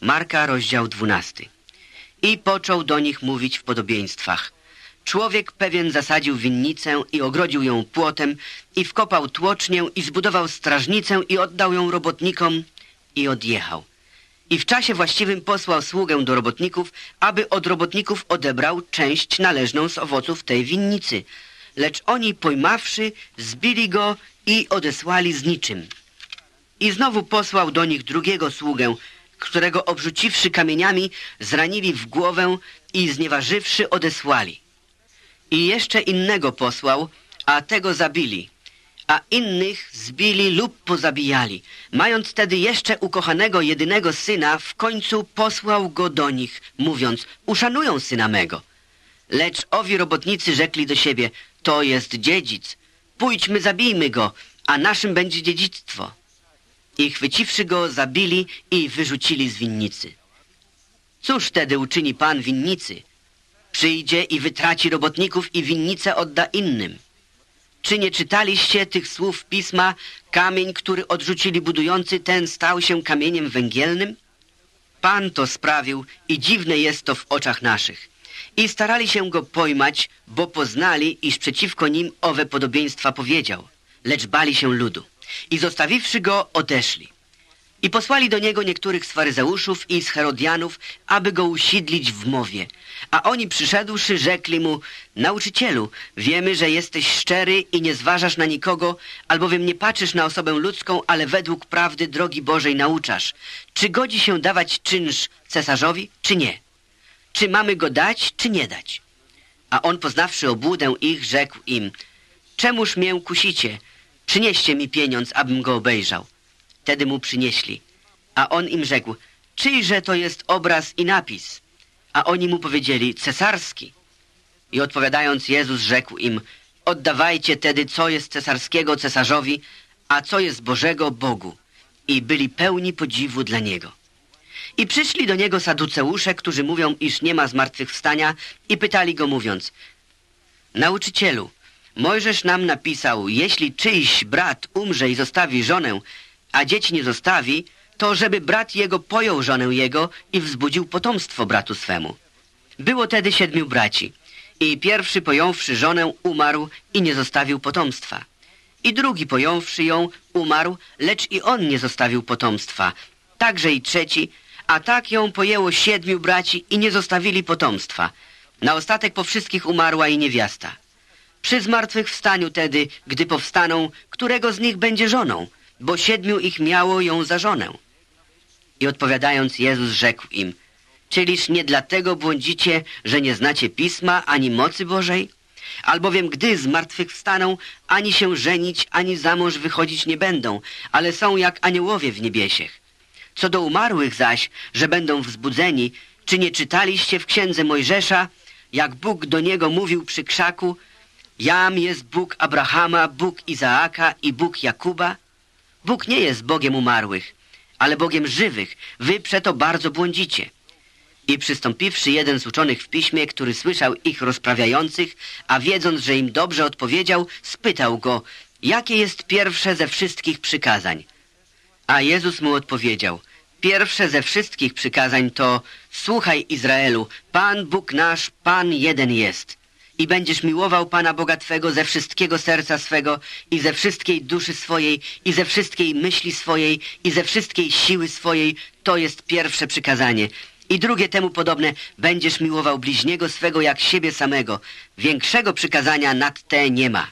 Marka, rozdział 12. I począł do nich mówić w podobieństwach. Człowiek pewien zasadził winnicę i ogrodził ją płotem i wkopał tłocznię i zbudował strażnicę i oddał ją robotnikom i odjechał. I w czasie właściwym posłał sługę do robotników, aby od robotników odebrał część należną z owoców tej winnicy. Lecz oni pojmawszy, zbili go i odesłali z niczym. I znowu posłał do nich drugiego sługę, którego obrzuciwszy kamieniami, zranili w głowę i znieważywszy odesłali. I jeszcze innego posłał, a tego zabili, a innych zbili lub pozabijali. Mając tedy jeszcze ukochanego jedynego syna, w końcu posłał go do nich, mówiąc, uszanują syna mego. Lecz owi robotnicy rzekli do siebie, to jest dziedzic, pójdźmy, zabijmy go, a naszym będzie dziedzictwo. I chwyciwszy go, zabili i wyrzucili z winnicy. Cóż wtedy uczyni pan winnicy? Przyjdzie i wytraci robotników i winnicę odda innym. Czy nie czytaliście tych słów pisma? Kamień, który odrzucili budujący, ten stał się kamieniem węgielnym? Pan to sprawił i dziwne jest to w oczach naszych. I starali się go pojmać, bo poznali, iż przeciwko nim owe podobieństwa powiedział. Lecz bali się ludu. I zostawiwszy go, odeszli. I posłali do niego niektórych z faryzeuszów i z herodianów, aby go usidlić w mowie. A oni przyszedłszy, rzekli mu, nauczycielu, wiemy, że jesteś szczery i nie zważasz na nikogo, albowiem nie patrzysz na osobę ludzką, ale według prawdy drogi Bożej nauczasz. Czy godzi się dawać czynsz cesarzowi, czy nie? Czy mamy go dać, czy nie dać? A on poznawszy obłudę ich, rzekł im, czemuż mię kusicie? Przynieście mi pieniądz, abym go obejrzał. Wtedy mu przynieśli. A on im rzekł, czyjże to jest obraz i napis? A oni mu powiedzieli, cesarski. I odpowiadając Jezus rzekł im, oddawajcie tedy, co jest cesarskiego cesarzowi, a co jest Bożego Bogu. I byli pełni podziwu dla Niego. I przyszli do Niego saduceusze, którzy mówią, iż nie ma zmartwychwstania i pytali Go mówiąc, Nauczycielu, Mojżesz nam napisał, jeśli czyjś brat umrze i zostawi żonę, a dzieci nie zostawi, to żeby brat jego pojął żonę jego i wzbudził potomstwo bratu swemu. Było tedy siedmiu braci i pierwszy pojąwszy żonę umarł i nie zostawił potomstwa. I drugi pojąwszy ją umarł, lecz i on nie zostawił potomstwa. Także i trzeci, a tak ją pojęło siedmiu braci i nie zostawili potomstwa. Na ostatek po wszystkich umarła i niewiasta. Przy zmartwychwstaniu tedy, gdy powstaną, którego z nich będzie żoną? Bo siedmiu ich miało ją za żonę. I odpowiadając Jezus rzekł im, czyliż nie dlatego błądzicie, że nie znacie Pisma ani mocy Bożej? Albowiem gdy zmartwychwstaną, ani się żenić, ani za mąż wychodzić nie będą, ale są jak aniołowie w niebiesiech. Co do umarłych zaś, że będą wzbudzeni, czy nie czytaliście w księdze Mojżesza, jak Bóg do niego mówił przy krzaku, Jam jest Bóg Abrahama, Bóg Izaaka i Bóg Jakuba? Bóg nie jest Bogiem umarłych, ale Bogiem żywych. Wy przeto bardzo błądzicie. I przystąpiwszy jeden z uczonych w piśmie, który słyszał ich rozprawiających, a wiedząc, że im dobrze odpowiedział, spytał go, jakie jest pierwsze ze wszystkich przykazań. A Jezus mu odpowiedział, pierwsze ze wszystkich przykazań to, słuchaj Izraelu, Pan Bóg nasz, Pan jeden jest i będziesz miłował Pana Boga Twego ze wszystkiego serca swego i ze wszystkiej duszy swojej i ze wszystkiej myśli swojej i ze wszystkiej siły swojej. To jest pierwsze przykazanie. I drugie temu podobne, będziesz miłował bliźniego swego jak siebie samego. Większego przykazania nad te nie ma.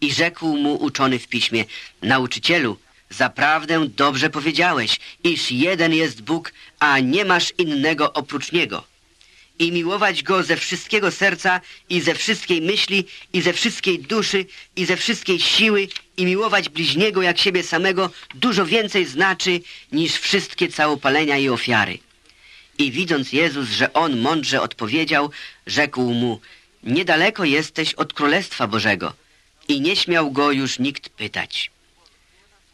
I rzekł mu uczony w piśmie, nauczycielu, zaprawdę dobrze powiedziałeś, iż jeden jest Bóg, a nie masz innego oprócz Niego i miłować Go ze wszystkiego serca i ze wszystkiej myśli i ze wszystkiej duszy i ze wszystkiej siły i miłować bliźniego jak siebie samego dużo więcej znaczy niż wszystkie całopalenia i ofiary. I widząc Jezus, że On mądrze odpowiedział, rzekł mu, niedaleko jesteś od Królestwa Bożego. I nie śmiał go już nikt pytać.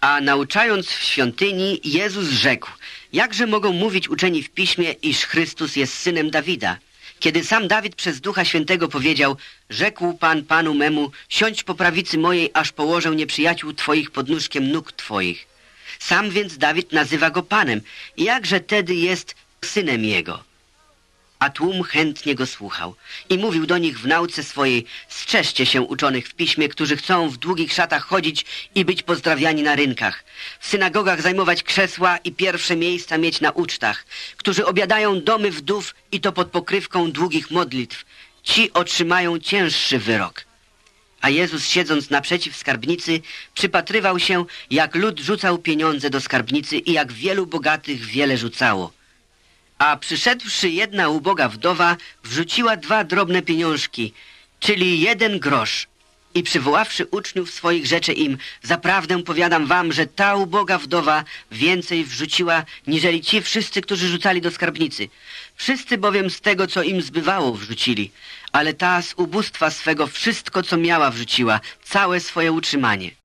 A nauczając w świątyni, Jezus rzekł, jakże mogą mówić uczeni w piśmie, iż Chrystus jest synem Dawida? Kiedy sam Dawid przez Ducha Świętego powiedział, rzekł Pan Panu memu, siądź po prawicy mojej, aż położę nieprzyjaciół Twoich pod nóżkiem nóg Twoich. Sam więc Dawid nazywa go Panem. Jakże tedy jest synem jego? A tłum chętnie go słuchał i mówił do nich w nauce swojej Strzeżcie się uczonych w piśmie, którzy chcą w długich szatach chodzić i być pozdrawiani na rynkach, w synagogach zajmować krzesła i pierwsze miejsca mieć na ucztach, którzy obiadają domy wdów i to pod pokrywką długich modlitw. Ci otrzymają cięższy wyrok. A Jezus siedząc naprzeciw skarbnicy przypatrywał się, jak lud rzucał pieniądze do skarbnicy i jak wielu bogatych wiele rzucało. A przyszedłszy jedna uboga wdowa, wrzuciła dwa drobne pieniążki, czyli jeden grosz. I przywoławszy uczniów swoich, rzeczy im, zaprawdę powiadam wam, że ta uboga wdowa więcej wrzuciła, niżeli ci wszyscy, którzy rzucali do skarbnicy. Wszyscy bowiem z tego, co im zbywało, wrzucili, ale ta z ubóstwa swego wszystko, co miała, wrzuciła, całe swoje utrzymanie.